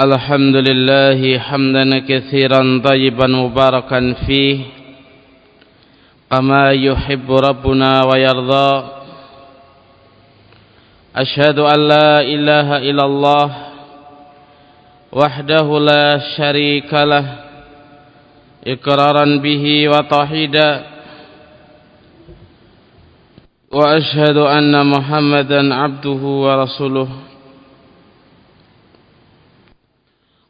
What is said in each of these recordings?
الحمد لله حمدا كثيرا طيبا مباركا فيه كما يحب ربنا ويرضى. أشهد أن لا إله إلا الله وحده لا شريك له إقرارا به وتوحيدا. وأشهد أن محمدا عبده ورسوله.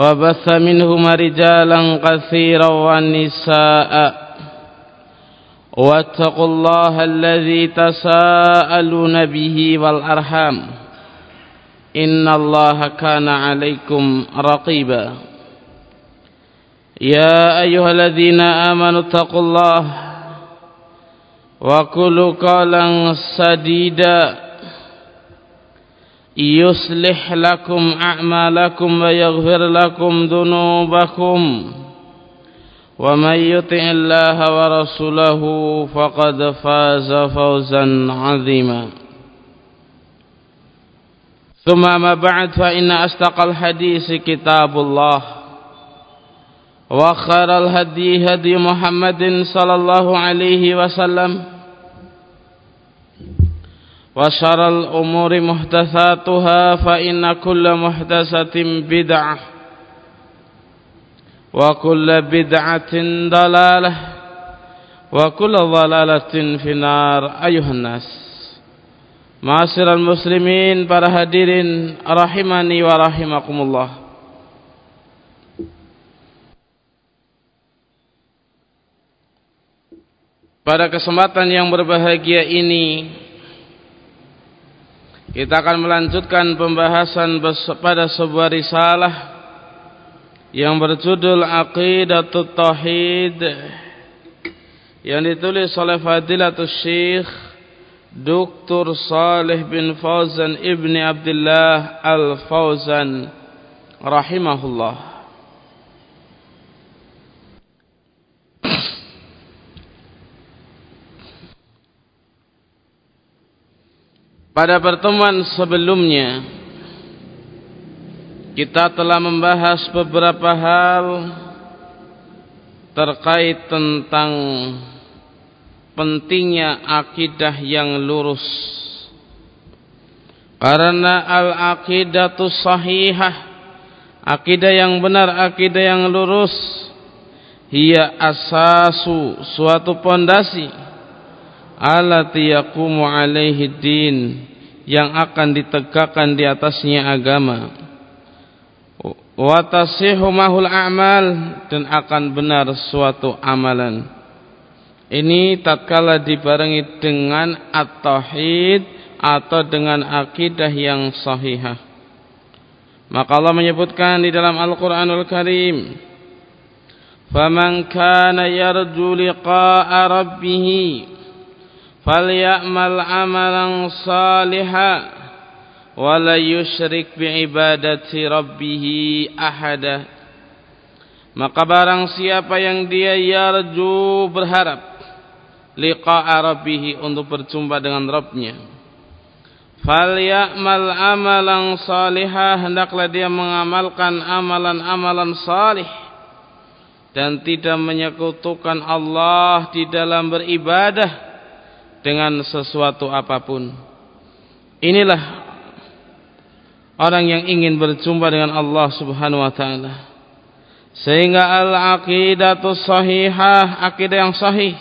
وبث منهما رجالا كثيرا والنساء. واتقوا الله الذي تساءلون به والأرحام. إن الله كان عليكم رقيبا. يا أيها الذين آمنوا اتقوا الله وكلوا قولا سديدا. يصلح لكم أعمالكم ويغفر لكم ذنوبكم ومن يطع الله ورسوله فقد فاز فوزا عظيما. ثم ما بعد فإن أستقى الحديث كتاب الله وخير الهدي هدي محمد صلى الله عليه وسلم وشر الأمور محدثاتها فإن كل محدثة بدعة وكل بدعة ضلالة وكل ضلالة في النار. أيها الناس معاشر المسلمين para hadirin rahimani wa rahimakumullah Pada kesempatan yang berbahagia ini kita akan melanjutkan pembahasan pada sebuah risalah yang berjudul Aqidatut Tauhid yang ditulis oleh Fadilatul Syekh Dr. Saleh bin Fauzan Ibni Abdullah Al-Fauzan rahimahullah Pada pertemuan sebelumnya kita telah membahas beberapa hal terkait tentang pentingnya akidah yang lurus. Karena al-aqidatu sahihah, akidah yang benar, akidah yang lurus, hiya asasu suatu pondasi alati yaqumu alaihi din yang akan ditegakkan di atasnya agama. Wa mahul a'mal dan akan benar suatu amalan. Ini tatkala dibarengi dengan at-tauhid atau dengan akidah yang sahihah. Maka Allah menyebutkan di dalam Al-Qur'anul Karim faman kana yarju liqa'a rabbih falyamal amalan saliha wala yusyrik biibadati rabbih ahada maka barang siapa yang dia yarju berharap liqa'a rabbih untuk berjumpa dengan Rabbnya. falyamal amalan saliha hendaklah dia mengamalkan amalan-amalan salih dan tidak menyekutukan Allah di dalam beribadah dengan sesuatu apa pun. Inilah orang yang ingin berjumpa dengan Allah Subhanahu wa taala. Sehingga al-aqidatu sahihah, akidah yang sahih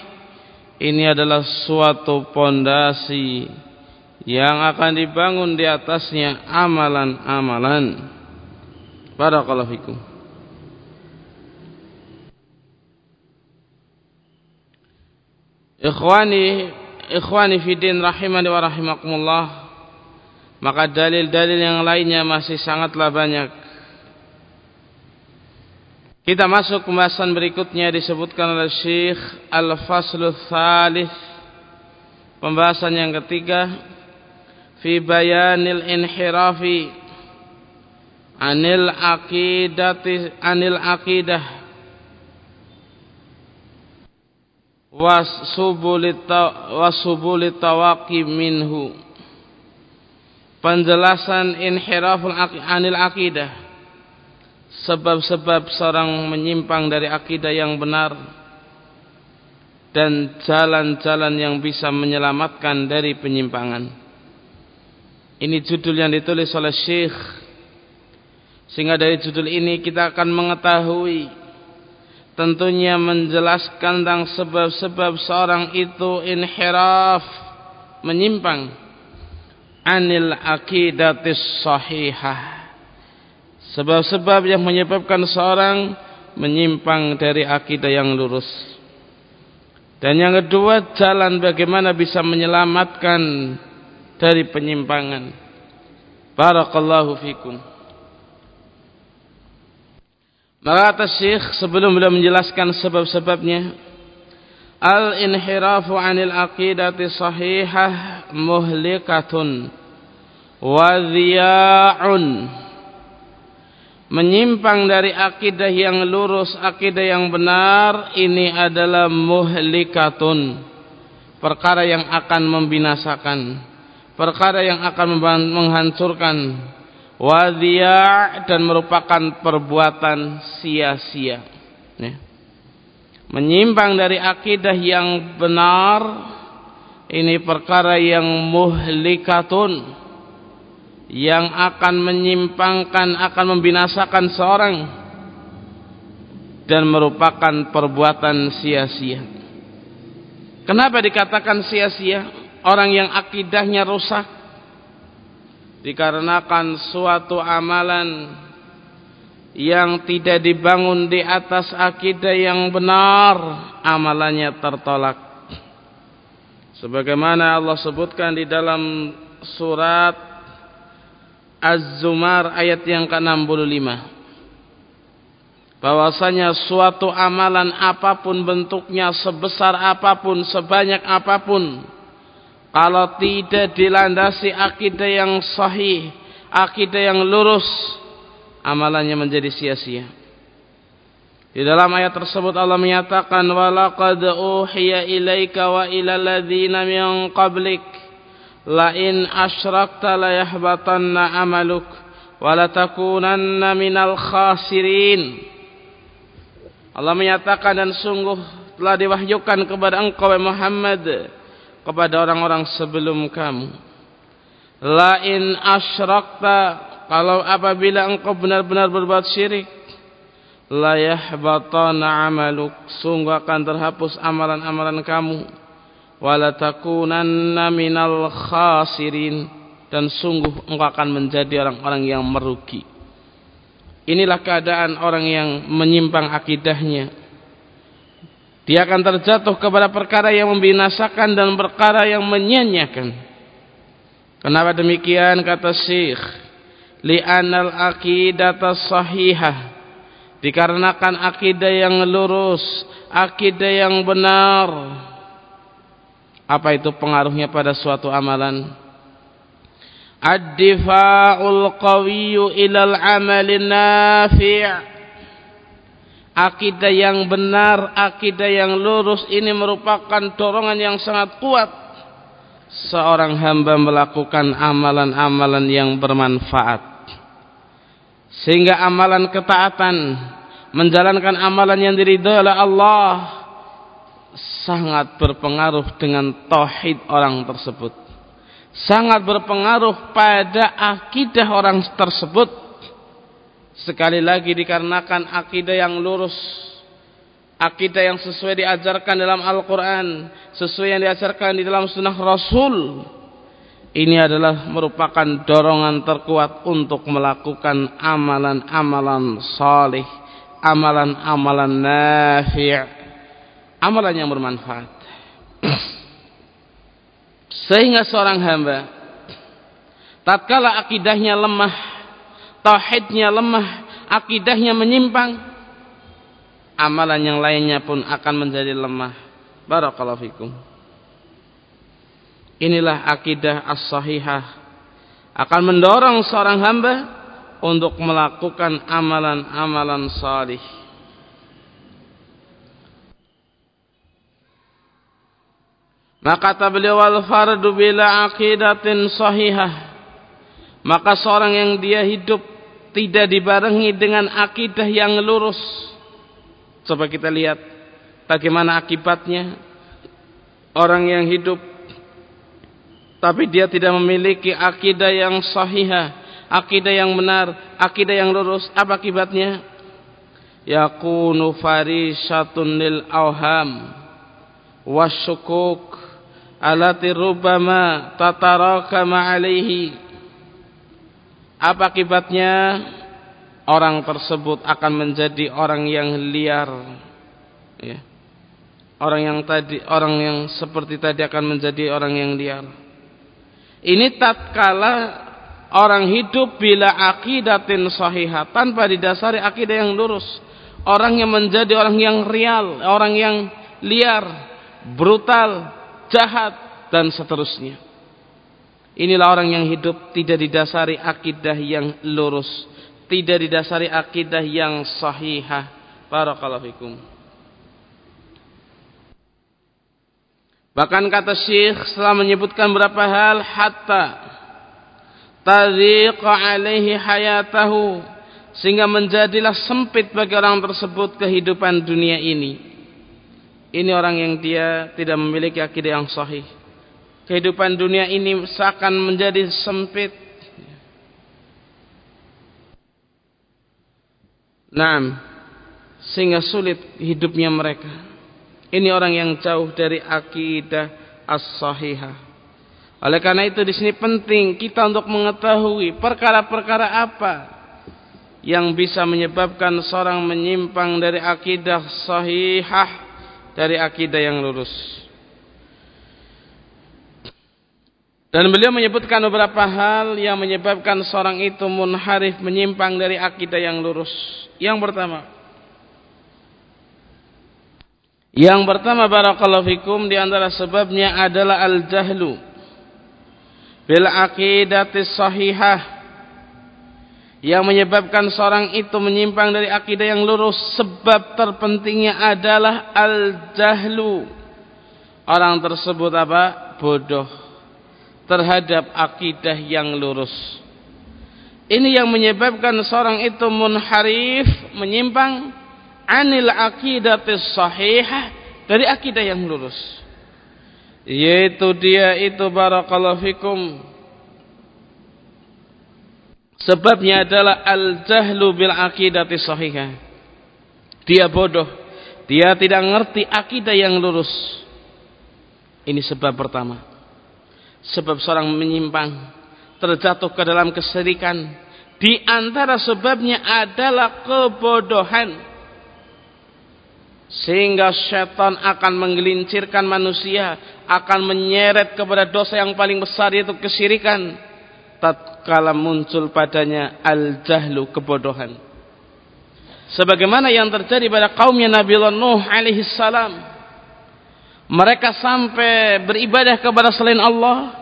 ini adalah suatu pondasi yang akan dibangun di atasnya amalan-amalan. Barakallahu fikum. Ikhwani ikhwani fiddin rahimani wa rahimakumullah maka dalil-dalil yang lainnya masih sangatlah banyak Kita masuk pembahasan berikutnya disebutkan oleh Syekh Al-Faslu Thalith. Pembahasan yang ketiga fi bayanil inhirafi anil aqidati anil aqidah wasubulit tawaqi minhu penjelasan inhiraful anil aqidah sebab-sebab seorang menyimpang dari akidah yang benar dan jalan-jalan yang bisa menyelamatkan dari penyimpangan. Ini judul yang ditulis oleh Syekh. Sehingga dari judul ini kita akan mengetahui tentunya menjelaskan tentang sebab-sebab seorang itu inhiraf menyimpang anil aqidatis sahihah Sebab-sebab yang menyebabkan seorang menyimpang dari akidah yang lurus. Dan yang kedua, jalan bagaimana bisa menyelamatkan dari penyimpangan. Barakallahu fikum. Maka atas Syekh sebelum beliau menjelaskan sebab-sebabnya, al-inhirafu 'anil aqidati sahihah muhlikatun wa dhiya'un menyimpang dari akidah yang lurus, akidah yang benar, ini adalah muhlikatun. Perkara yang akan membinasakan. Perkara yang akan menghancurkan. Wadhiya' dan merupakan perbuatan sia-sia. Ya. Menyimpang dari akidah yang benar, ini perkara yang muhlikatun yang akan menyimpangkan, akan membinasakan seorang dan merupakan perbuatan sia-sia. Kenapa dikatakan sia-sia? Orang yang akidahnya rusak dikarenakan suatu amalan yang tidak dibangun di atas akidah yang benar, amalannya tertolak. Sebagaimana Allah sebutkan di dalam surat Az-Zumar ayat yang ke-65 bahwasanya suatu amalan apa pun bentuknya sebesar apa pun sebanyak apa pun kalau tidak dilandasi akidah yang sahih akidah yang lurus amalannya menjadi sia-sia. Di dalam ayat tersebut Allah menyatakan walaqad uhiya ilaika wa ilal ladzina min qablik. Lain asyrakta la yahbatanna amaluk wa la takunanna minal khasirin. Allah menyatakan dan sungguh telah diwahyukan kepada engkau Muhammad kepada orang-orang sebelum kamu lain asyrakta kalau apabila engkau benar-benar berbuat syirik la yahbatanna amaluk sungguh akan terhapus amalan-amalan kamu wala takunanna minal khasirin dan sungguh engkau akan menjadi orang-orang yang merugi. Inilah keadaan orang yang menyimpang akidahnya. Dia akan terjatuh kepada perkara yang membinasakan dan perkara yang menyanyiakan. Kenapa demikian kata Syekh? Li'anal akidata sahihah. Dikarenakan akidah yang lurus, akidah yang benar, apa itu pengaruhnya pada suatu amalan? Ad-difa'ul qawiyyu ilal amalin nafi' Akidah yang benar, akidah yang lurus ini merupakan dorongan yang sangat kuat seorang hamba melakukan amalan-amalan yang bermanfaat. Sehingga amalan ketaatan, menjalankan amalan yang diridhoi oleh Allah sangat berpengaruh dengan tauhid orang tersebut. Sangat berpengaruh pada akidah orang tersebut. Sekali lagi dikarenakan akidah yang lurus. Akidah yang sesuai diajarkan dalam Al-Quran. Sesuai yang diajarkan di dalam sunnah Rasul. Ini adalah merupakan dorongan terkuat untuk melakukan amalan-amalan salih. Amalan-amalan nafi' amalan yang bermanfaat. Sehingga seorang hamba tatkala akidahnya lemah, tauhidnya lemah, akidahnya menyimpang, amalan yang lainnya pun akan menjadi lemah. Barakallahu fikum. Inilah akidah as-sahihah akan mendorong seorang hamba untuk melakukan amalan-amalan salih. Maka kata beliau wal fardu bila aqidatin sahihah. Maka seorang yang dia hidup tidak dibarengi dengan akidah yang lurus. Coba kita lihat bagaimana akibatnya orang yang hidup tapi dia tidak memiliki akidah yang sahihah, akidah yang benar, akidah yang lurus. Apa akibatnya? Yakunu farishatun lil awham wasyukuk alati rubama tatarakama alaihi apa akibatnya? Orang tersebut akan menjadi orang yang liar. Ya. Orang yang tadi orang yang seperti tadi akan menjadi orang yang liar. Ini tatkala orang hidup bila akidatin sahihah tanpa didasari akidah yang lurus. Orang yang menjadi orang yang real orang yang liar brutal jahat dan seterusnya. Inilah orang yang hidup tidak didasari akidah yang lurus, tidak didasari akidah yang sahihah. Barakallahu fikum. Bahkan kata Syekh setelah menyebutkan berapa hal hatta tadhiqa alaihi hayatahu sehingga menjadilah sempit bagi orang tersebut kehidupan dunia ini. Ini orang yang dia tidak memiliki akidah yang sahih. Kehidupan dunia ini seakan menjadi sempit. Nah, sehingga sulit hidupnya mereka. Ini orang yang jauh dari akidah as-sahihah. Oleh karena itu di sini penting kita untuk mengetahui perkara-perkara apa yang bisa menyebabkan seorang menyimpang dari akidah sahihah dari akidah yang lurus. Dan beliau menyebutkan beberapa hal yang menyebabkan seorang itu munharif menyimpang dari akidah yang lurus. Yang pertama, yang pertama barakallahu fikum di antara sebabnya adalah al-jahlu bil aqidati sahihah yang menyebabkan seorang itu menyimpang dari akidah yang lurus. Sebab terpentingnya adalah al-jahlu. Orang tersebut apa? Bodoh terhadap akidah yang lurus ini yang menyebabkan seorang itu munharif menyimpang anil aqidatis sahihah dari akidah yang lurus yaitu dia itu barakallahu fikum Sebabnya adalah al-jahlu bil aqidati sahihah. Dia bodoh. Dia tidak ngerti akidah yang lurus. Ini sebab pertama. Sebab seorang menyimpang. Terjatuh ke dalam keserikan. Di antara sebabnya adalah kebodohan. Sehingga syaitan akan menggelincirkan manusia. Akan menyeret kepada dosa yang paling besar yaitu kesirikan tatkala muncul padanya al-jahlu kebodohan. Sebagaimana yang terjadi pada kaumnya Nabi Nuh alaihi salam. Mereka sampai beribadah kepada selain Allah,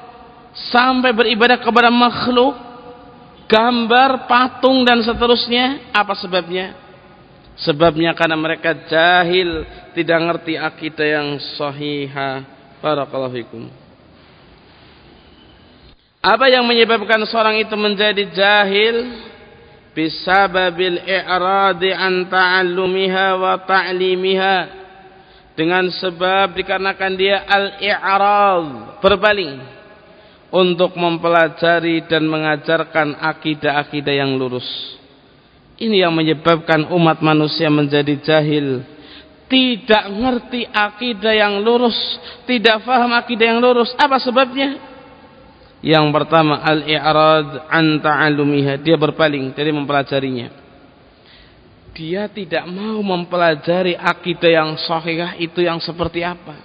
sampai beribadah kepada makhluk, gambar, patung dan seterusnya. Apa sebabnya? Sebabnya karena mereka jahil, tidak ngerti akidah yang sahihah. Barakallahu fikum. Apa yang menyebabkan seorang itu menjadi jahil? Bisababil i'radi an ta'allumiha wa ta'limiha. Dengan sebab dikarenakan dia al-i'rad, berpaling untuk mempelajari dan mengajarkan akidah-akidah yang lurus. Ini yang menyebabkan umat manusia menjadi jahil. Tidak ngerti akidah yang lurus, tidak faham akidah yang lurus. Apa sebabnya? Yang pertama al-i'rad an ta'allumiha, dia berpaling dari mempelajarinya. Dia tidak mau mempelajari akidah yang sahih itu yang seperti apa.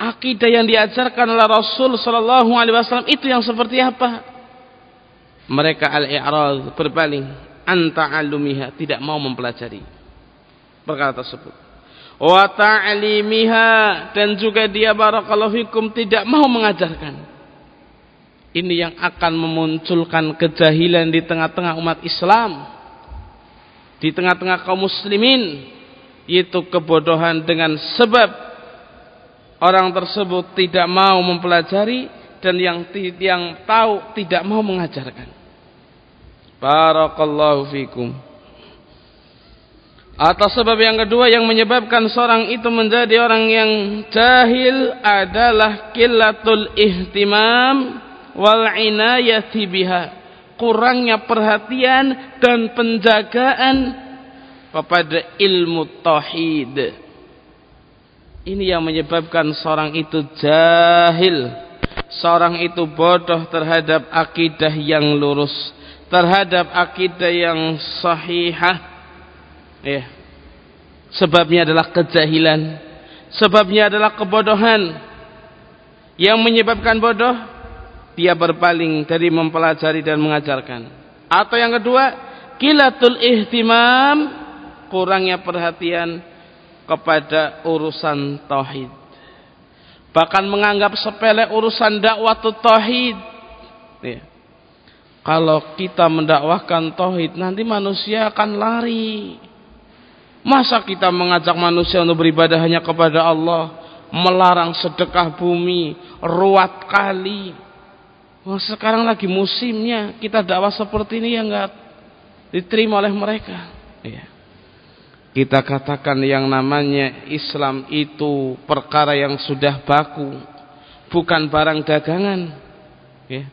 Akidah yang diajarkan oleh Rasul sallallahu alaihi wasallam itu yang seperti apa? Mereka al-i'rad berpaling an ta'allumiha, tidak mau mempelajari. perkara tersebut wa ta'limiha dan juga dia barakallahu fikum tidak mau mengajarkan ini yang akan memunculkan kejahilan di tengah-tengah umat Islam di tengah-tengah kaum muslimin yaitu kebodohan dengan sebab orang tersebut tidak mau mempelajari dan yang yang tahu tidak mau mengajarkan. Barakallahu fikum. Atau sebab yang kedua yang menyebabkan seorang itu menjadi orang yang jahil adalah kilatul ihtimam wal inayati biha. Kurangnya perhatian dan penjagaan kepada ilmu tauhid. Ini yang menyebabkan seorang itu jahil, seorang itu bodoh terhadap akidah yang lurus, terhadap akidah yang sahihah. Ya. Sebabnya adalah kejahilan, sebabnya adalah kebodohan. Yang menyebabkan bodoh, dia berpaling dari mempelajari dan mengajarkan. Atau yang kedua, kilatul ihtimam kurangnya perhatian kepada urusan tauhid. Bahkan menganggap sepele urusan dakwah tauhid. Ya. Kalau kita mendakwahkan tauhid, nanti manusia akan lari. Masa kita mengajak manusia untuk beribadah hanya kepada Allah, melarang sedekah bumi, ruat kali. Wah, sekarang lagi musimnya. Kita dakwah seperti ini yang enggak diterima oleh mereka. Ya kita katakan yang namanya Islam itu perkara yang sudah baku bukan barang dagangan. Ya.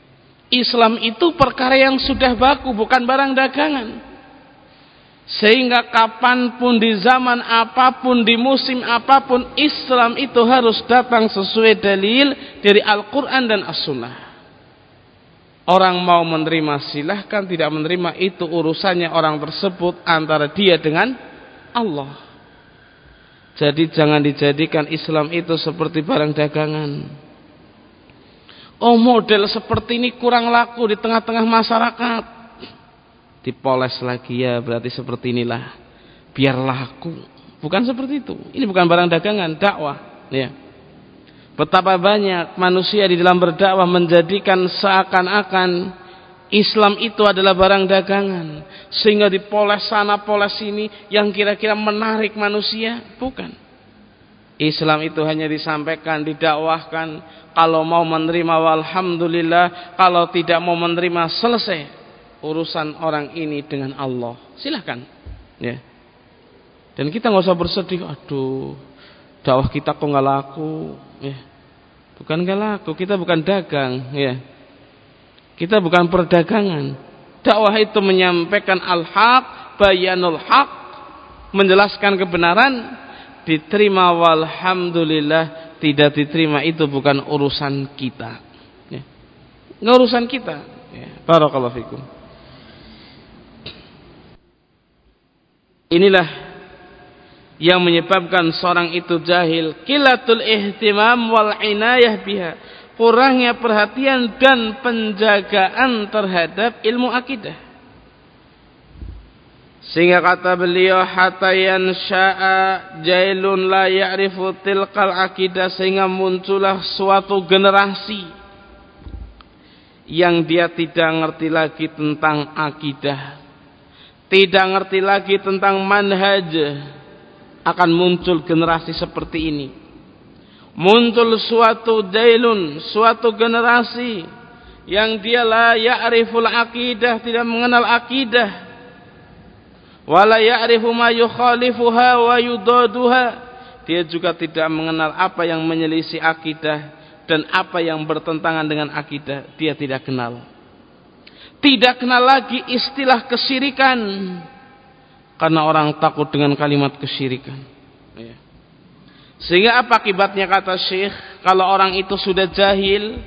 Islam itu perkara yang sudah baku bukan barang dagangan. Sehingga kapan pun di zaman apa pun di musim apa pun Islam itu harus datang sesuai dalil dari Al-Quran dan As-Sunnah Orang mau menerima silahkan tidak menerima itu urusannya orang tersebut antara dia dengan Allah. Jadi jangan dijadikan Islam itu seperti barang dagangan. Oh model seperti ini kurang laku di tengah-tengah masyarakat. Dipoles lagi ya berarti seperti inilah. Biar laku. Bukan seperti itu. Ini bukan barang dagangan, dakwah. Ya. Betapa banyak manusia di dalam berdakwah menjadikan seakan-akan Islam itu adalah barang dagangan. Sehingga dipoles sana poles sini yang kira-kira menarik manusia. Bukan. Islam itu hanya disampaikan didakwahkan. Kalau mau menerima walhamdulillah. Kalau tidak mau menerima selesai urusan orang ini dengan Allah. Silahkan. Ya. Dan kita nggak usah bersedih aduh dakwah kita kok nggak laku ya bukan nggak laku kita bukan dagang ya kita bukan perdagangan. Dakwah itu menyampaikan al-haq, bayanul haq, menjelaskan kebenaran, diterima walhamdulillah, tidak diterima itu bukan urusan kita. Ya. Nggak urusan kita. Ya. Barakallahu fikum. Inilah yang menyebabkan seorang itu jahil. Kilatul ihtimam wal inayah biha kurangnya perhatian dan penjagaan terhadap ilmu akidah. Sehingga kata beliau hatayan sya'a jailun la ya'rifu tilqal akidah sehingga muncullah suatu generasi yang dia tidak ngerti lagi tentang akidah. Tidak ngerti lagi tentang manhaj. Akan muncul generasi seperti ini muncul suatu jailun, suatu generasi yang dia la ya'riful akidah, tidak mengenal akidah. Wala ya'rifu ma yukhalifuha wa yudaduha. Dia juga tidak mengenal apa yang menyelisih akidah dan apa yang bertentangan dengan akidah. Dia tidak kenal. Tidak kenal lagi istilah kesyirikan. Karena orang takut dengan kalimat kesyirikan. Ya. Sehingga apa akibatnya kata Syekh? Kalau orang itu sudah jahil,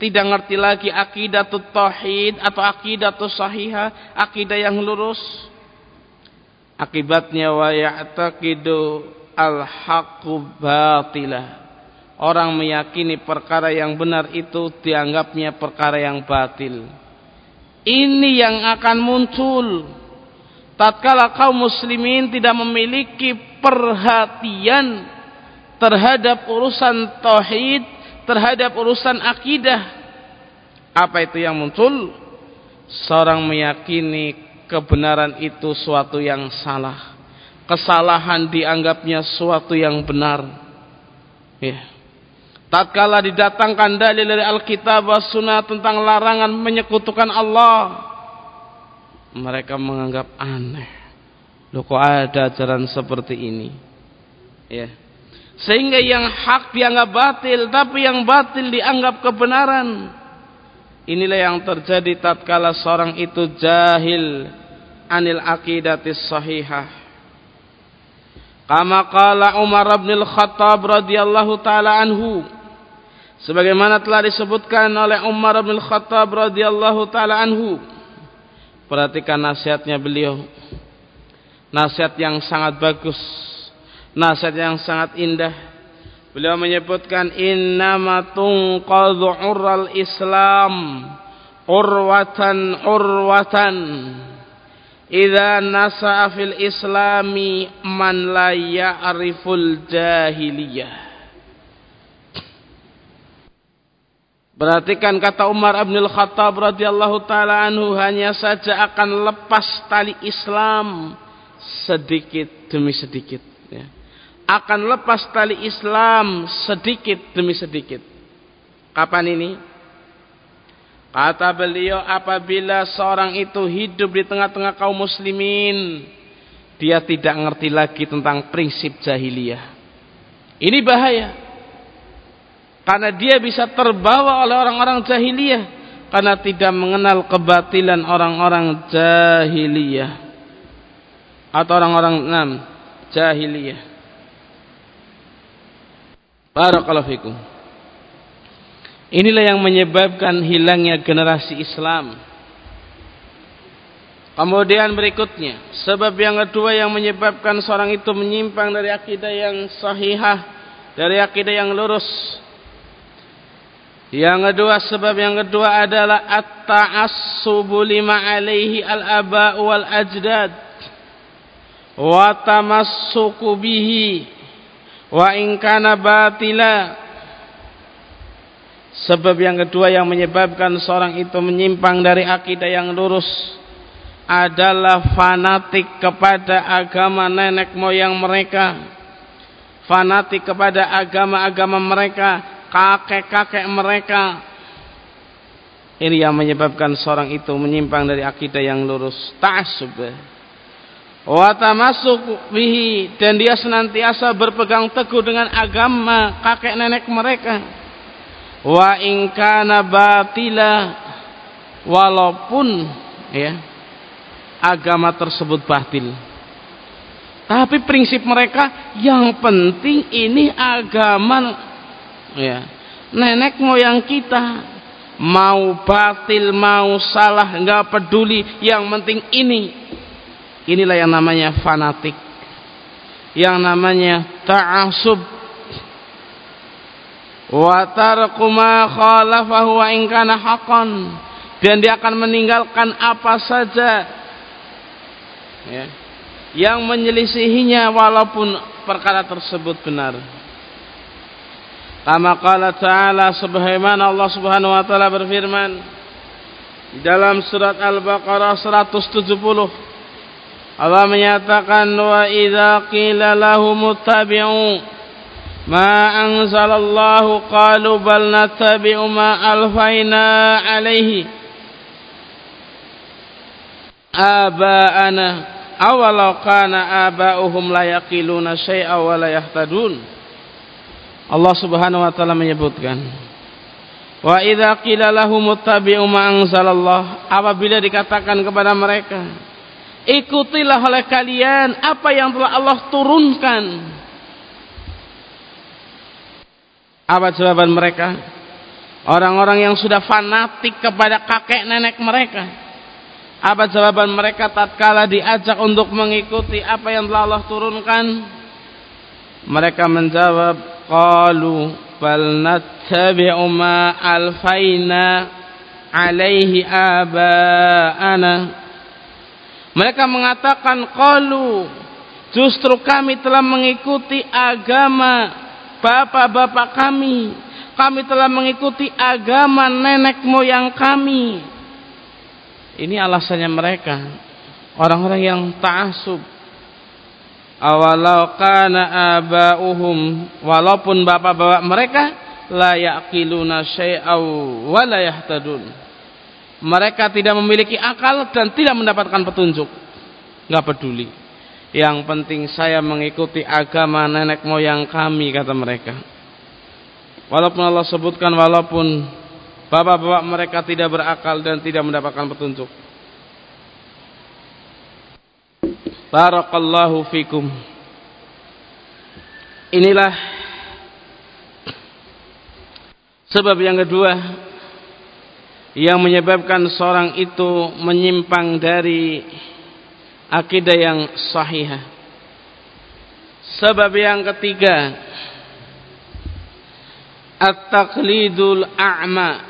tidak ngerti lagi akidah tauhid atau akidah sahihah, akidah yang lurus. Akibatnya wa ya'taqidu al-haqqu batilah. Orang meyakini perkara yang benar itu dianggapnya perkara yang batil. Ini yang akan muncul tatkala kaum muslimin tidak memiliki perhatian terhadap urusan tauhid, terhadap urusan akidah. Apa itu yang muncul? Seorang meyakini kebenaran itu suatu yang salah. Kesalahan dianggapnya suatu yang benar. Ya. Tatkala didatangkan dalil dari Alkitab was Sunnah tentang larangan menyekutukan Allah, mereka menganggap aneh. Loh kok ada ajaran seperti ini? Ya. Sehingga yang hak dianggap batil, tapi yang batil dianggap kebenaran. Inilah yang terjadi tatkala seorang itu jahil anil aqidatis sahihah. Kama qala Umar bin Al-Khattab radhiyallahu taala anhu. Sebagaimana telah disebutkan oleh Umar bin Al-Khattab radhiyallahu taala anhu Perhatikan nasihatnya beliau. Nasihat yang sangat bagus. Nasihat yang sangat indah. Beliau menyebutkan innama tunqadhu urral Islam urwatan urwatan. Idza nasa'a fil islami man la ya'riful jahiliyah. Perhatikan kata Umar bin Khattab radhiyallahu taala anhu hanya saja akan lepas tali Islam sedikit demi sedikit ya. Akan lepas tali Islam sedikit demi sedikit. Kapan ini? Kata beliau apabila seorang itu hidup di tengah-tengah kaum muslimin dia tidak ngerti lagi tentang prinsip jahiliyah. Ini bahaya. Karena dia bisa terbawa oleh orang-orang jahiliyah karena tidak mengenal kebatilan orang-orang jahiliyah atau orang-orang enam jahiliyah. Barakallahu fikum. Inilah yang menyebabkan hilangnya generasi Islam. Kemudian berikutnya, sebab yang kedua yang menyebabkan seorang itu menyimpang dari akidah yang sahihah, dari akidah yang lurus, yang kedua sebab yang kedua adalah at-ta'assubu lima alaihi al-aba wal ajdad wa tamassuku bihi wa in kana batila. Sebab yang kedua yang menyebabkan seorang itu menyimpang dari akidah yang lurus adalah fanatik kepada agama nenek moyang mereka. Fanatik kepada agama-agama mereka kakek-kakek mereka. Ini yang menyebabkan seorang itu menyimpang dari akidah yang lurus. Ta'asub. Wa tamasuk bihi dan dia senantiasa berpegang teguh dengan agama kakek nenek mereka. Wa in kana batila walaupun ya agama tersebut batil. Tapi prinsip mereka yang penting ini agama ya. Nenek moyang kita mau batil mau salah nggak peduli. Yang penting ini. Inilah yang namanya fanatik. Yang namanya ta'asub. Wa khalafahu dan dia akan meninggalkan apa saja. Ya, yang menyelisihinya walaupun perkara tersebut benar Kama qala ta'ala subhanahu Allah subhanahu wa ta'ala berfirman dalam surat Al-Baqarah 170 Allah menyatakan wa idza qila lahum ittabi'u ma anzalallahu qalu bal nattabi'u ma alfaina alaihi aba'ana awalau kana aba'uhum la yaqiluna syai'a wa la yahtadun Allah Subhanahu wa taala menyebutkan Wa idza qila lahum ittabi'u ma anzalallah apabila dikatakan kepada mereka ikutilah oleh kalian apa yang telah Allah turunkan. Apa jawaban mereka? Orang-orang yang sudah fanatik kepada kakek nenek mereka. Apa jawaban mereka tatkala diajak untuk mengikuti apa yang telah Allah turunkan? Mereka menjawab bal nattabi'u ma alfaina alaihi aba'ana Mereka mengatakan qalu justru kami telah mengikuti agama bapak-bapak kami. Kami telah mengikuti agama nenek moyang kami. Ini alasannya mereka. Orang-orang yang ta'asub. Awalau kana aba'uhum. Walaupun bapak-bapak mereka. La ya'kiluna syai'aw wa la yahtadun. Mereka tidak memiliki akal dan tidak mendapatkan petunjuk. Enggak peduli. Yang penting saya mengikuti agama nenek moyang kami kata mereka. Walaupun Allah sebutkan walaupun bapak-bapak mereka tidak berakal dan tidak mendapatkan petunjuk. Barakallahu fikum. Inilah sebab yang kedua yang menyebabkan seorang itu menyimpang dari akidah yang sahih. Sebab yang ketiga, at-taqlidul a'ma.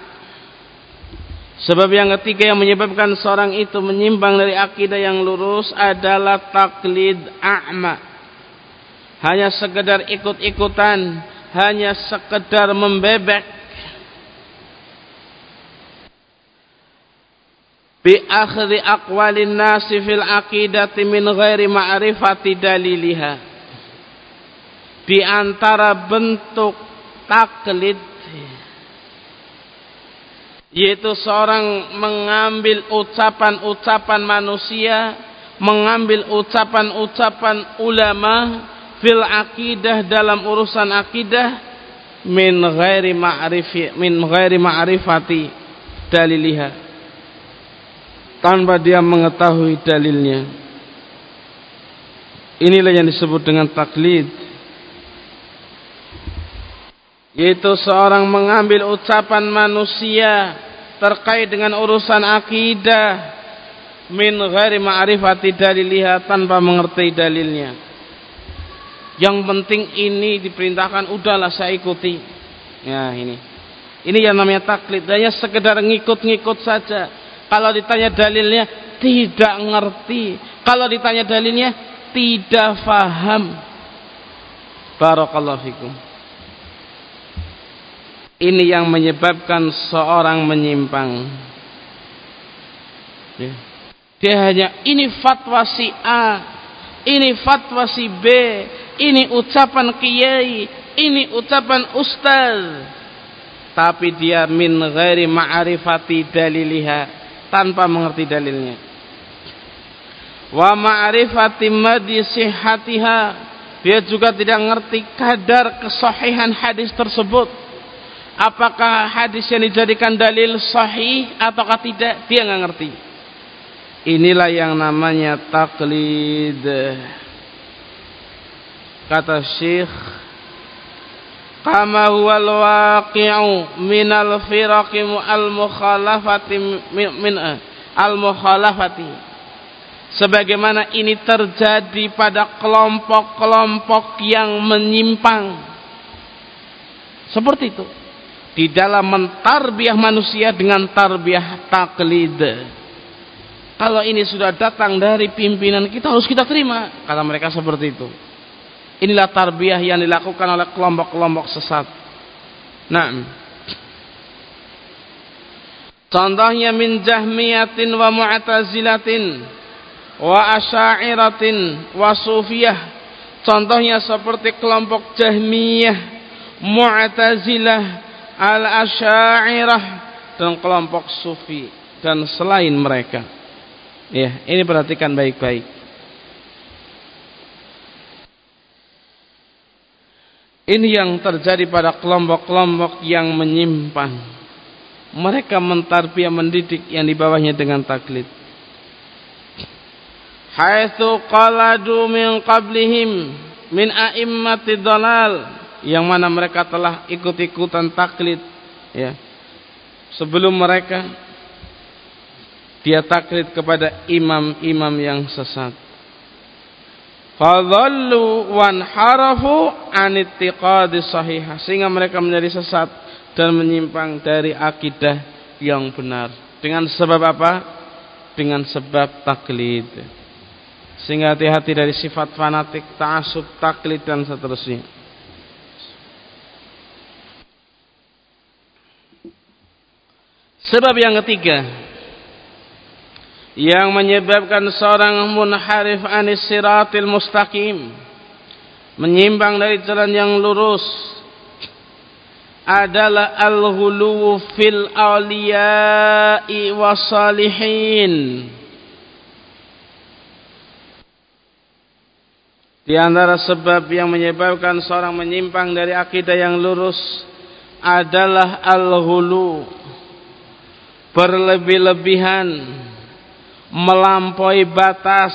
Sebab yang ketiga yang menyebabkan seorang itu menyimpang dari akidah yang lurus adalah taklid a'ma. Hanya sekedar ikut-ikutan, hanya sekedar membebek bi akhdhi aqwalin nasi fil aqidati min ghairi ma'rifati daliliha di antara bentuk taklid yaitu seorang mengambil ucapan-ucapan manusia mengambil ucapan-ucapan ulama fil akidah dalam urusan akidah min ghairi ma'rifi min ghairi ma'rifati daliliha tanpa dia mengetahui dalilnya. Inilah yang disebut dengan taklid. Yaitu seorang mengambil ucapan manusia terkait dengan urusan akidah min ghairi ma'rifati daliliha tanpa mengerti dalilnya. Yang penting ini diperintahkan udahlah saya ikuti. Ya ini. Ini yang namanya taklid. Hanya sekedar ngikut-ngikut saja kalau ditanya dalilnya tidak ngerti. Kalau ditanya dalilnya tidak faham. Barakallahu fikum. Ini yang menyebabkan seorang menyimpang. Ya. Dia hanya ini fatwa si A, ini fatwa si B, ini ucapan kiai, ini ucapan ustaz. Tapi dia min ghairi ma'rifati daliliha tanpa mengerti dalilnya. Wa ma'rifati madhi sihhatiha dia juga tidak mengerti kadar kesahihan hadis tersebut. Apakah hadis yang dijadikan dalil sahih ataukah tidak? Dia nggak ngerti. Inilah yang namanya taklid. Kata Syekh kama huwal waqi'u minal firaqi al mukhalafati min al mukhalafati sebagaimana ini terjadi pada kelompok-kelompok yang menyimpang seperti itu di dalam mentarbiah manusia dengan tarbiah taklid kalau ini sudah datang dari pimpinan kita harus kita terima kata mereka seperti itu Inilah tarbiyah yang dilakukan oleh kelompok-kelompok sesat. Nah, contohnya min jahmiyatin wa mu'tazilatin wa asy'iratin wa sufiyah. Contohnya seperti kelompok Jahmiyah, Mu'tazilah, Al-Asy'ariyah dan kelompok Sufi dan selain mereka. Ya, ini perhatikan baik-baik. Ini yang terjadi pada kelompok-kelompok yang menyimpang. Mereka mentarbiah mendidik yang di bawahnya dengan taklid. Haitsu qaladu min qablihim min a'immati dalal yang mana mereka telah ikut-ikutan taklid ya. Sebelum mereka dia taklid kepada imam-imam yang sesat fadhallu wanharafu anittiqadi sahihah sehingga mereka menjadi sesat dan menyimpang dari akidah yang benar dengan sebab apa dengan sebab taklid. Sehingga hati-hati dari sifat fanatik, ta'asub, taklid dan seterusnya. Sebab yang ketiga yang menyebabkan seorang munharif anis siratil mustaqim menyimpang dari jalan yang lurus adalah al-ghuluw fil awliya'i wasalihin Di antara sebab yang menyebabkan seorang menyimpang dari akidah yang lurus adalah al-ghulu berlebih-lebihan melampaui batas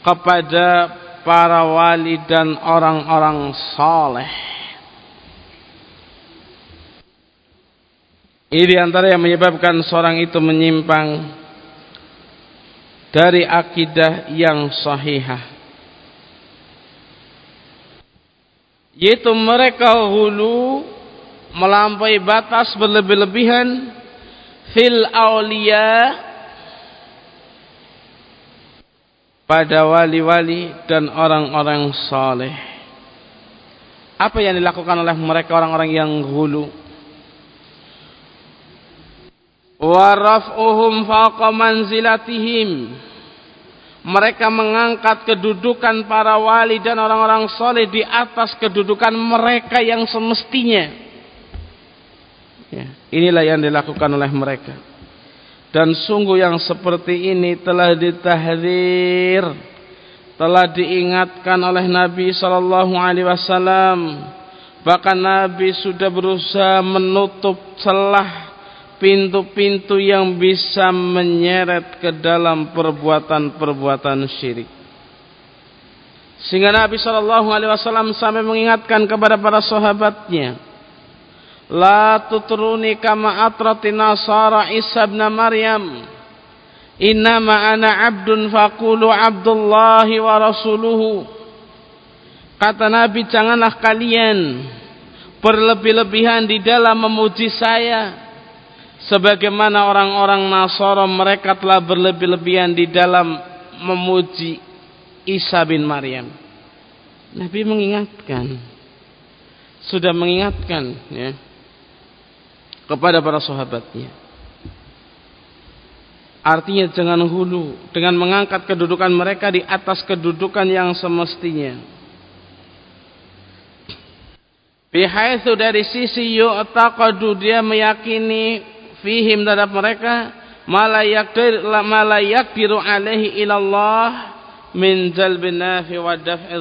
kepada para wali dan orang-orang saleh. Ini di antara yang menyebabkan seorang itu menyimpang dari akidah yang sahihah. yaitu mereka hulu melampaui batas berlebih-lebihan fil aulia pada wali-wali dan orang-orang saleh. Apa yang dilakukan oleh mereka orang-orang yang hulu? Wa raf'uhum faqa manzilatihim mereka mengangkat kedudukan para wali dan orang-orang soleh di atas kedudukan mereka yang semestinya. Ya, inilah yang dilakukan oleh mereka. Dan sungguh yang seperti ini telah ditahdir, telah diingatkan oleh Nabi Sallallahu Alaihi Wasallam. Bahkan Nabi sudah berusaha menutup celah pintu-pintu yang bisa menyeret ke dalam perbuatan-perbuatan syirik. Sehingga Nabi Shallallahu Alaihi Wasallam sampai mengingatkan kepada para sahabatnya, La tutruni kama atrati Nasara Isa bin Maryam. Innama ana abdun faqulu abdullahi wa rasuluhu. Kata Nabi, janganlah kalian berlebih-lebihan di dalam memuji saya sebagaimana orang-orang Nasara mereka telah berlebih-lebihan di dalam memuji Isa bin Maryam. Nabi mengingatkan, sudah mengingatkan ya, kepada para sahabatnya. Artinya jangan hulu dengan mengangkat kedudukan mereka di atas kedudukan yang semestinya. Bihaitsu dari sisi yu'taqadu dia meyakini fihim terhadap mereka malayakdir malayakdiru alaihi ilallah min jalbin nafi wa daf'i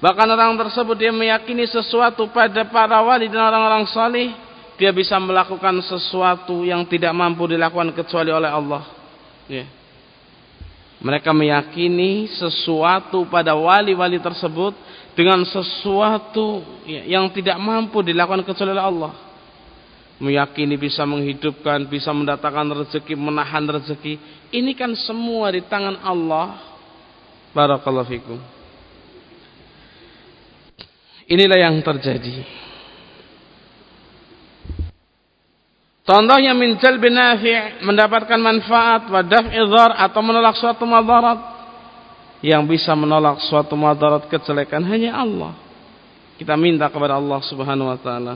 bahkan orang tersebut dia meyakini sesuatu pada para wali dan orang-orang salih dia bisa melakukan sesuatu yang tidak mampu dilakukan kecuali oleh Allah ya. mereka meyakini sesuatu pada wali-wali tersebut dengan sesuatu yang tidak mampu dilakukan kecuali oleh Allah meyakini bisa menghidupkan, bisa mendatangkan rezeki, menahan rezeki. Ini kan semua di tangan Allah. Barakallahu fikum. Inilah yang terjadi. Contohnya min jalbi nafi' mendapatkan manfaat wa daf'i atau menolak suatu madarat. Yang bisa menolak suatu madarat kejelekan hanya Allah. Kita minta kepada Allah Subhanahu wa taala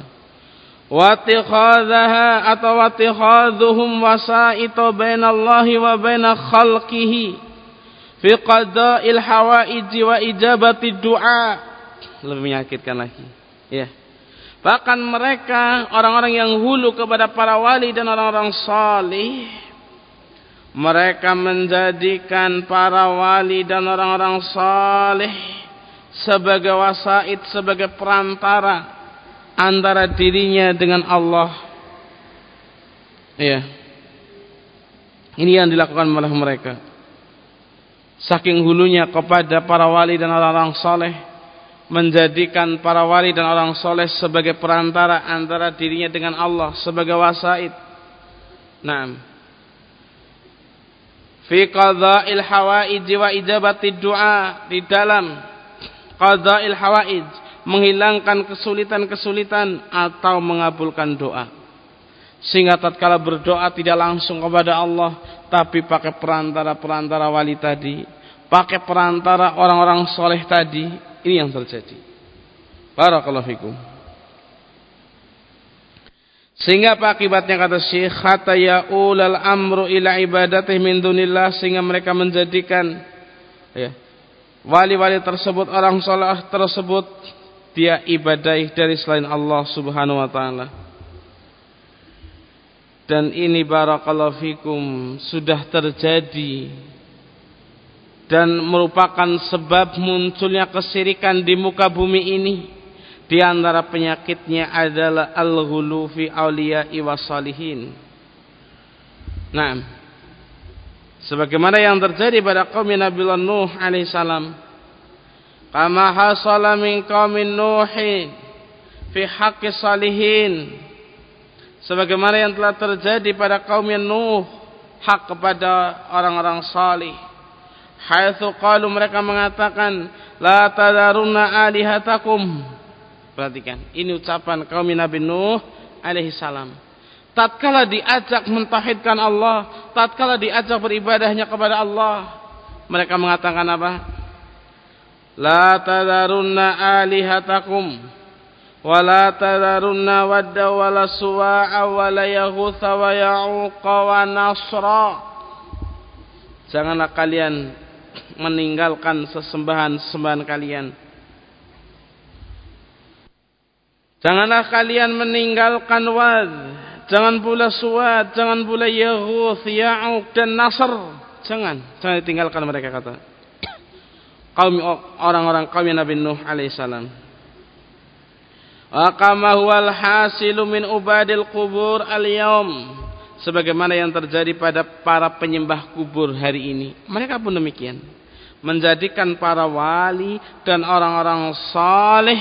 watikhadhaha atau watikhadhuhum wasa'ita bainallahi wa baina khalqihi fi qada'il hawaiji wa ijabati du'a lebih menyakitkan lagi ya bahkan mereka orang-orang yang hulu kepada para wali dan orang-orang salih mereka menjadikan para wali dan orang-orang salih sebagai wasaid sebagai perantara antara dirinya dengan Allah. Ya. Ini yang dilakukan oleh mereka. Saking hulunya kepada para wali dan orang-orang soleh. Menjadikan para wali dan orang soleh sebagai perantara antara dirinya dengan Allah. Sebagai wasaid. Nah. Fi qadha'il hawaij wa ijabati du'a. Di dalam qadha'il hawaij menghilangkan kesulitan-kesulitan atau mengabulkan doa. Sehingga tatkala berdoa tidak langsung kepada Allah, tapi pakai perantara-perantara wali tadi, pakai perantara orang-orang soleh tadi, ini yang terjadi. Barakallahu fikum. Sehingga apa akibatnya kata Syekh kata ya ulal amru ila ibadatih min dunillah sehingga mereka menjadikan ya wali-wali tersebut orang saleh tersebut dia ibadah dari selain Allah Subhanahu wa taala. Dan ini barakallahu fikum sudah terjadi dan merupakan sebab munculnya kesirikan di muka bumi ini di antara penyakitnya adalah al-ghulu fi awliya'i wasalihin. Nah, sebagaimana yang terjadi pada kaum Nabi Nuh alaihissalam, kama hasala min qaumin Nuhin fi haqqi salihin. Sebagaimana yang telah terjadi pada kaum Nuh hak kepada orang-orang salih. Haitsu qalu mereka mengatakan la tadarunna alihatakum Perhatikan, ini ucapan kaum Nabi Nuh alaihi salam. Tatkala diajak mentauhidkan Allah, tatkala diajak beribadahnya kepada Allah, mereka mengatakan apa? La tadarunna alihatakum wa la tadarunna wadda wa la suwa'a wa la wa ya'uqa wa nasra. Janganlah kalian meninggalkan sesembahan-sesembahan kalian Janganlah kalian meninggalkan wad. Jangan pula suat. Jangan pula yahuth, ya'uk dan nasr. Jangan. Jangan ditinggalkan mereka kata. Kaum orang-orang kaum Nabi Nuh alaihissalam. Wa kama huwal hasilu min ubadil kubur al-yawm. Sebagaimana yang terjadi pada para penyembah kubur hari ini. Mereka pun demikian. Menjadikan para wali dan orang-orang saleh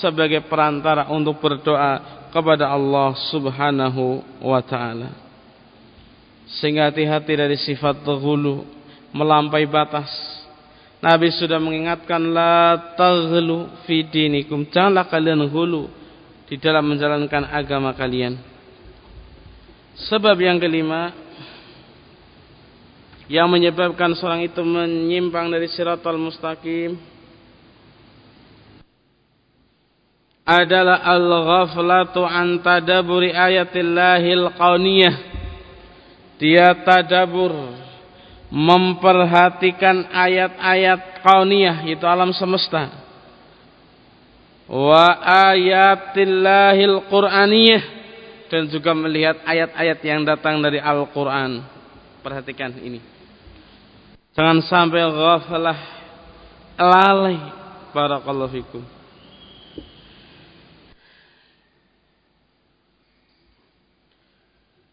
sebagai perantara untuk berdoa kepada Allah Subhanahu wa taala. Sehingga hati-hati dari sifat hulu melampaui batas. Nabi sudah mengingatkan la taghlu fi dinikum. Janganlah kalian hulu di dalam menjalankan agama kalian. Sebab yang kelima yang menyebabkan seorang itu menyimpang dari siratal mustaqim adalah al-ghaflatu an tadaburi ayatillahil qauniyah. Dia tadabur memperhatikan ayat-ayat qauniyah itu alam semesta. Wa ayatillahil qur'aniyah dan juga melihat ayat-ayat yang datang dari Al-Qur'an. Perhatikan ini. Jangan sampai ghaflah lalai. Barakallahu fikum.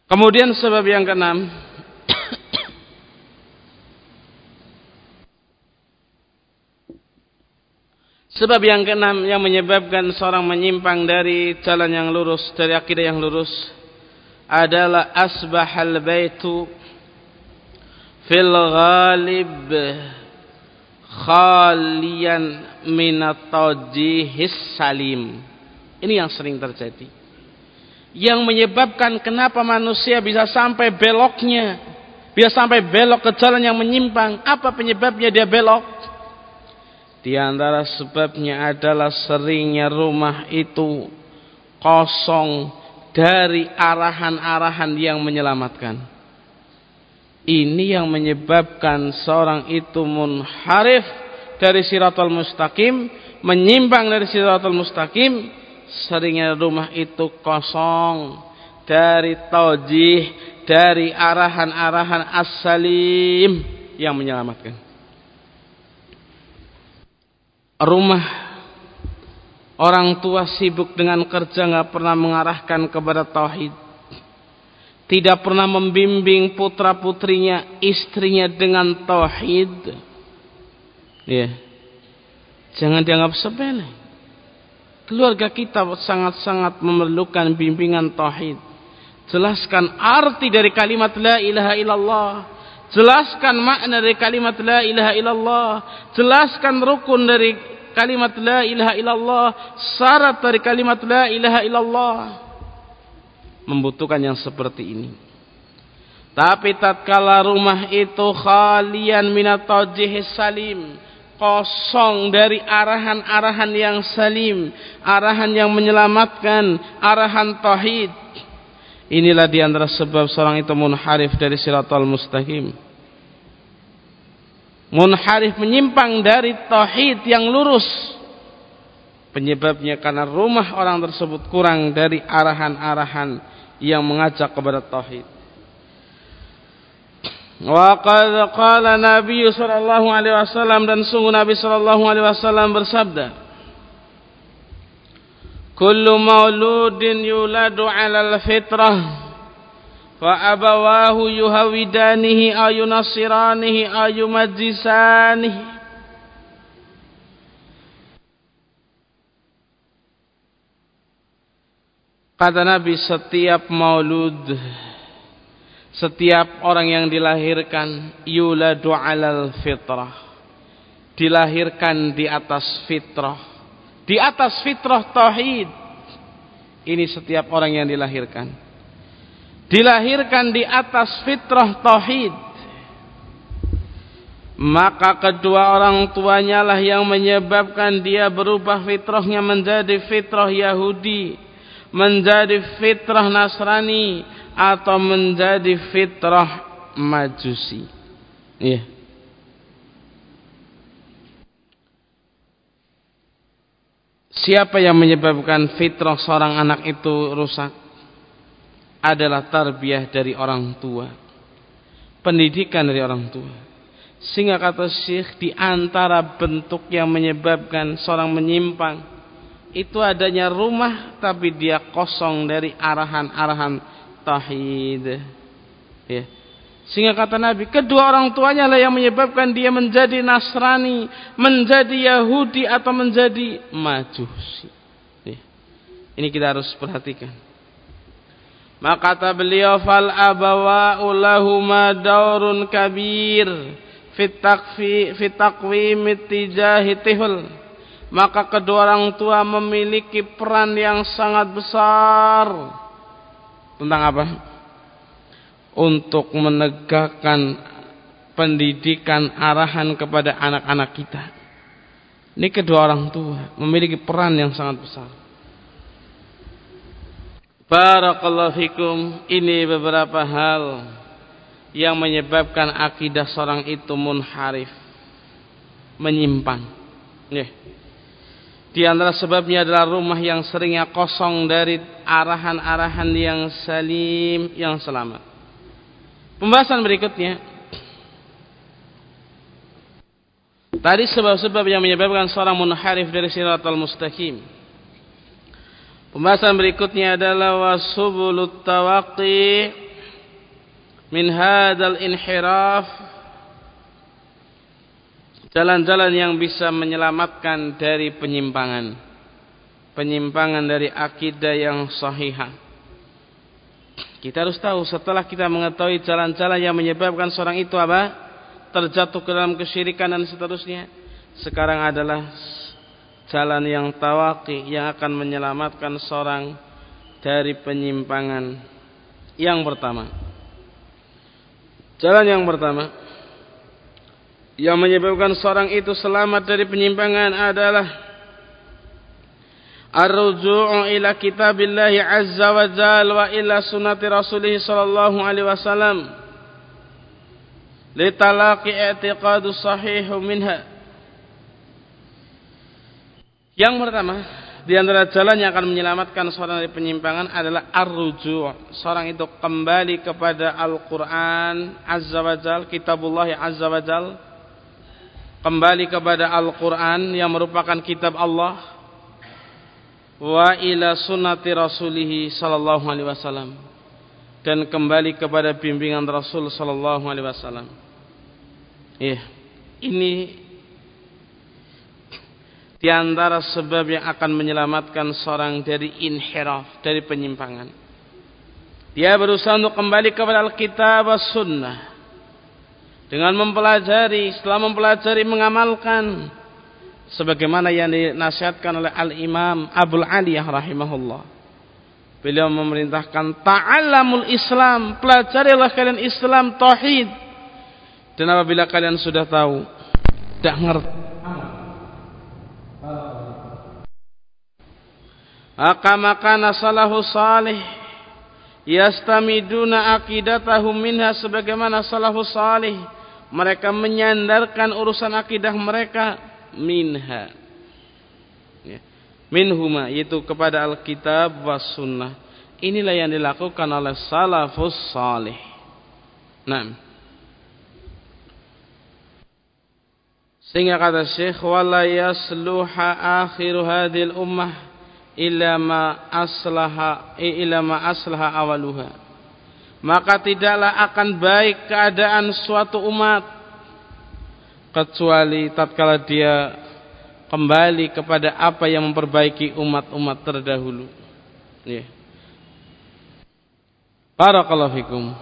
Kemudian sebab yang keenam Sebab yang keenam yang menyebabkan seorang menyimpang dari jalan yang lurus, dari akidah yang lurus adalah asbahal baitu fil ghalib khalian minat salim. Ini yang sering terjadi yang menyebabkan kenapa manusia bisa sampai beloknya, bisa sampai belok ke jalan yang menyimpang. Apa penyebabnya dia belok? Di antara sebabnya adalah seringnya rumah itu kosong dari arahan-arahan yang menyelamatkan. Ini yang menyebabkan seorang itu munharif dari siratul mustaqim, menyimpang dari siratul mustaqim, seringnya rumah itu kosong dari taujih, dari arahan-arahan as-salim yang menyelamatkan. Rumah orang tua sibuk dengan kerja nggak pernah mengarahkan kepada tauhid. Tidak pernah membimbing putra-putrinya, istrinya dengan tauhid. Ya. Jangan dianggap sepele. Keluarga kita sangat-sangat memerlukan bimbingan tauhid. Jelaskan arti dari kalimat la ilaha illallah. Jelaskan makna dari kalimat la ilaha illallah. Jelaskan rukun dari kalimat la ilaha illallah. Syarat dari kalimat la ilaha illallah. Membutuhkan yang seperti ini. Tapi tatkala rumah itu khalian minat salim, kosong dari arahan-arahan yang salim, arahan yang menyelamatkan, arahan tauhid. Inilah di antara sebab seorang itu munharif dari siratal mustaqim. Munharif menyimpang dari tauhid yang lurus. Penyebabnya karena rumah orang tersebut kurang dari arahan-arahan yang mengajak kepada tauhid. Wa qad qala Nabi sallallahu alaihi wasallam dan sungguh Nabi sallallahu alaihi wasallam bersabda Kullu mauludin yuladu al-fitrah, fa abawahu yuhawidanihi ayunasiranihi ayumajisanihi Kata Nabi setiap maulud setiap orang yang dilahirkan yuladu alal fitrah. Dilahirkan di atas fitrah. Di atas fitrah tauhid. Ini setiap orang yang dilahirkan. Dilahirkan di atas fitrah tauhid. Maka kedua orang tuanya lah yang menyebabkan dia berubah fitrahnya menjadi fitrah Yahudi. Menjadi fitrah Nasrani atau menjadi fitrah majusi. Iya. Siapa yang menyebabkan fitrah seorang anak itu rusak? Adalah tarbiyah dari orang tua. Pendidikan dari orang tua. Sehingga kata Syekh di antara bentuk yang menyebabkan seorang menyimpang itu adanya rumah tapi dia kosong dari arahan-arahan tauhid. Ya. Sehingga kata Nabi, kedua orang tuanya lah yang menyebabkan dia menjadi Nasrani, menjadi Yahudi atau menjadi Majusi. Ya. Ini kita harus perhatikan. Maka kata beliau fal abawa ulahuma daurun kabir fit takfi fit Maka kedua orang tua memiliki peran yang sangat besar tentang apa? Untuk menegakkan pendidikan arahan kepada anak-anak kita. Ini kedua orang tua memiliki peran yang sangat besar. Barakallahu fikum. Ini beberapa hal yang menyebabkan akidah seorang itu munharif, menyimpang. Yeah. Di antara sebabnya adalah rumah yang seringnya kosong dari arahan-arahan yang salim, yang selamat. Pembahasan berikutnya. Tadi sebab-sebab yang menyebabkan seorang munharif dari siratal mustaqim. Pembahasan berikutnya adalah wasubulut tawaqi min hadal inhiraf jalan-jalan yang bisa menyelamatkan dari penyimpangan. Penyimpangan dari akidah yang sahihah. Kita harus tahu setelah kita mengetahui jalan-jalan yang menyebabkan seorang itu apa? Terjatuh ke dalam kesyirikan dan seterusnya. Sekarang adalah jalan yang tawaki yang akan menyelamatkan seorang dari penyimpangan. Yang pertama. Jalan yang pertama yang menyebabkan seorang itu selamat dari penyimpangan adalah ar-ruju'u ila kitabillah azza wa jalla wa ila sunnati rasulih sallallahu alaihi wasallam. Litalaqi i'tiqadu sahihu minha. Yang pertama di antara jalan yang akan menyelamatkan seorang dari penyimpangan adalah ar-ruju' seorang itu kembali kepada Al-Qur'an azza wa jalla kitabullah azza wa jalla kembali kepada Al-Quran yang merupakan kitab Allah wa ila sunnati rasulihi sallallahu alaihi wasallam dan kembali kepada bimbingan Rasul sallallahu alaihi wasallam. Ya, ini di antara sebab yang akan menyelamatkan seorang dari inhiraf, dari penyimpangan. Dia berusaha untuk kembali kepada Alkitab dan Sunnah dengan mempelajari setelah mempelajari mengamalkan. Sebagaimana yang dinasihatkan oleh Al Imam Abdul Aliyah rahimahullah. Beliau memerintahkan ta'allamul Islam, pelajarilah kalian Islam tauhid. Dan apabila kalian sudah tahu, tidak ngerti. Akama kana salahu salih. Yastamiduna akidatahum minha sebagaimana salahu salih mereka menyandarkan urusan akidah mereka minha minhuma yaitu kepada Alkitab was sunnah. Inilah yang dilakukan oleh salafus salih. Nah. Sehingga kata Syekh wala yasluha akhiru hadhil ummah illa ma aslaha illa ma aslaha awaluha. Maka tidaklah akan baik keadaan suatu umat kecuali tatkala dia kembali kepada apa yang memperbaiki umat-umat terdahulu. Ya. Barakallahu fikum.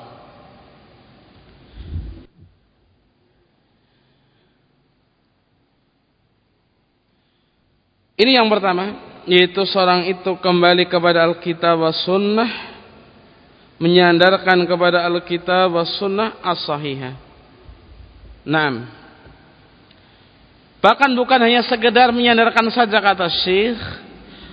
Ini yang pertama, yaitu seorang itu kembali kepada Alkitab wa Sunnah, menyandarkan kepada Alkitab wa Sunnah as-sahihah. Naam. Bahkan bukan hanya sekedar menyandarkan saja kata Syekh,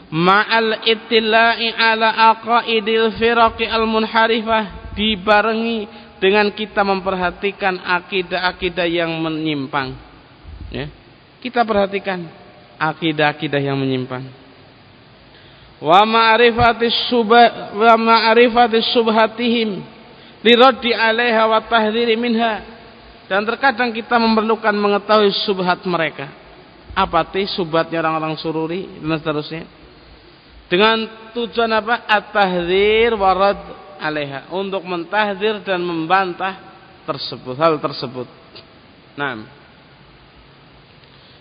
ma'al ittila'i ala aqaidil firaqi al-munharifah dibarengi dengan kita memperhatikan akidah-akidah yang menyimpang. Ya. Kita perhatikan akidah-akidah yang menyimpang. Wa ma'rifatis subha wa ma'rifatis subhatihim liraddi 'alaiha wa tahdhiri minha dan terkadang kita memerlukan mengetahui subhat mereka. Apa sih subhatnya orang-orang sururi dan seterusnya. Dengan tujuan apa? At-tahdzir warad alaiha. Untuk mentahdir dan membantah tersebut, hal tersebut. Nah.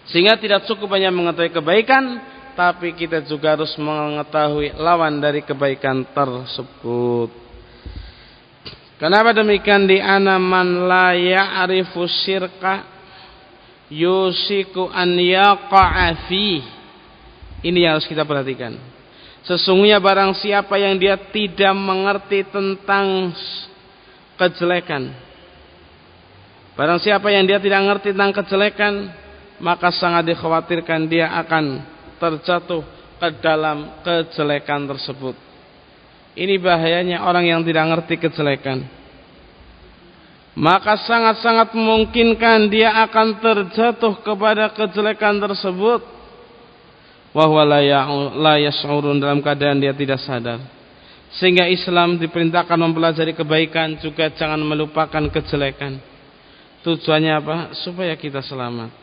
Sehingga tidak cukup hanya mengetahui kebaikan, tapi kita juga harus mengetahui lawan dari kebaikan tersebut. Kenapa demikian di ana man la ya'rifu syirka yusiku an yaqa'a. Ini yang harus kita perhatikan. Sesungguhnya barang siapa yang dia tidak mengerti tentang kejelekan. Barang siapa yang dia tidak mengerti tentang kejelekan, maka sangat dikhawatirkan dia akan terjatuh ke dalam kejelekan tersebut. Ini bahayanya orang yang tidak ngerti kejelekan. Maka sangat-sangat memungkinkan dia akan terjatuh kepada kejelekan tersebut. Wahwa la yash'urun dalam keadaan dia tidak sadar. Sehingga Islam diperintahkan mempelajari kebaikan juga jangan melupakan kejelekan. Tujuannya apa? Supaya kita selamat.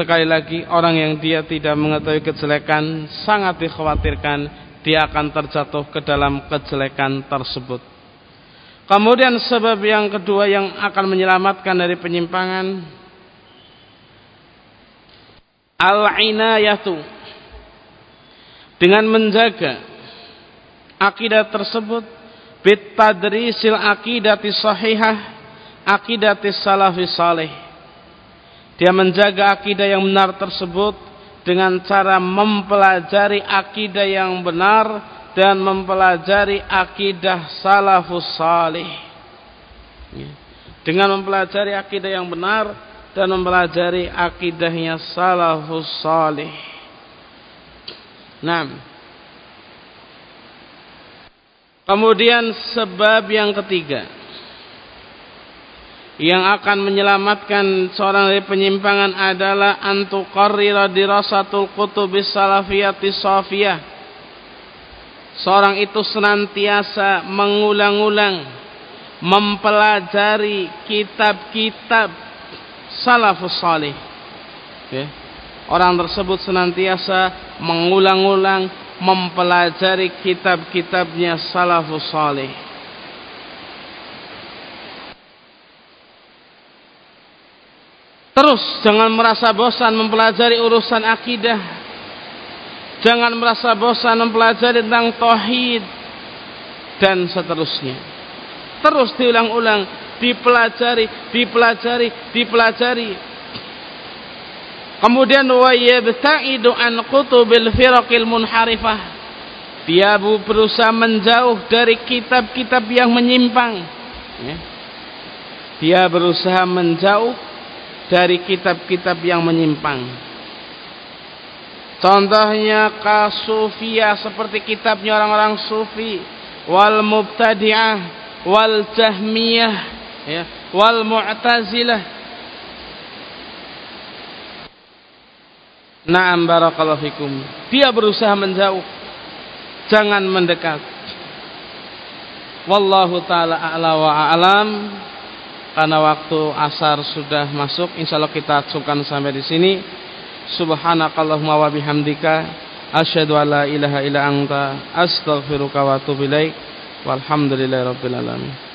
Sekali lagi orang yang dia tidak mengetahui kejelekan sangat dikhawatirkan dia akan terjatuh ke dalam kejelekan tersebut. Kemudian sebab yang kedua yang akan menyelamatkan dari penyimpangan al-inayatu dengan menjaga akidah tersebut bitadrisil akidati sahihah akidati salafi salih dia menjaga akidah yang benar tersebut dengan cara mempelajari akidah yang benar dan mempelajari akidah salafus salih. Ya. Dengan mempelajari akidah yang benar dan mempelajari akidahnya salafus salih. Nah, kemudian sebab yang ketiga yang akan menyelamatkan seorang dari penyimpangan adalah antuqarrira dirasatul kutubis salafiyati safiyah. Seorang itu senantiasa mengulang-ulang mempelajari kitab-kitab salafus salih. Ya. orang tersebut senantiasa mengulang-ulang mempelajari kitab-kitabnya salafus salih Terus jangan merasa bosan mempelajari urusan akidah. Jangan merasa bosan mempelajari tentang tauhid dan seterusnya. Terus diulang-ulang, dipelajari, dipelajari, dipelajari. Kemudian wa yabta'idu an qutubil firaqil munharifah. Dia berusaha menjauh dari kitab-kitab yang menyimpang. Ya. Dia berusaha menjauh dari kitab-kitab yang menyimpang. Contohnya kasufia seperti kitabnya orang-orang sufi, wal mubtadi'ah, wal jahmiyah, ya, wal mu'tazilah Naam barakallahu fikum. Dia berusaha menjauh. Jangan mendekat. Wallahu taala a'la wa a'lam. Karena waktu asar sudah masuk, insyaallah kita cukupkan sampai di sini. Subhanakallahumma wa bihamdika asyhadu an la ilaha illa anta astaghfiruka wa atubu ilaik. Walhamdulillahirabbil alamin.